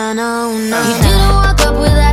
Ooh, nah. He didn't walk up with that,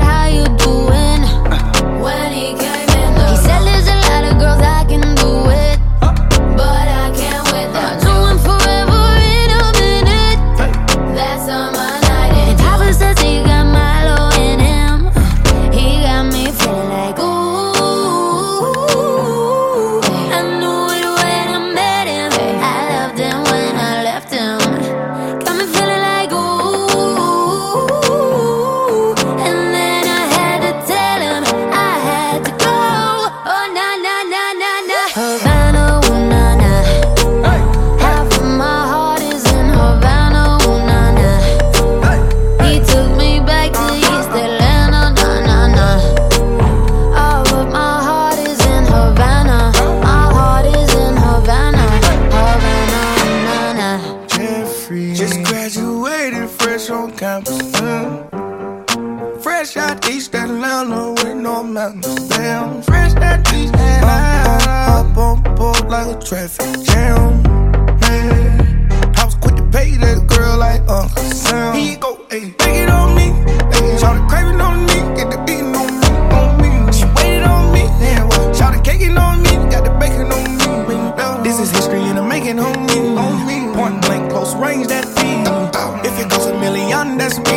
Fresh out East Atlanta with no mountains. Damn, fresh out East Atlanta. Up on board like a traffic jam. Man, I was quick to pay that girl like Uncle Sam. He go, ayy, take it on me. Ayy, shout craving on me, get the beating on me, on me. She waited on me, yeah, well, shout caking on me, got the bacon on me. This is history and I'm making on on me. Point blank, close range, that beat. If it goes a million, that's me.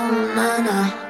Oh, na na.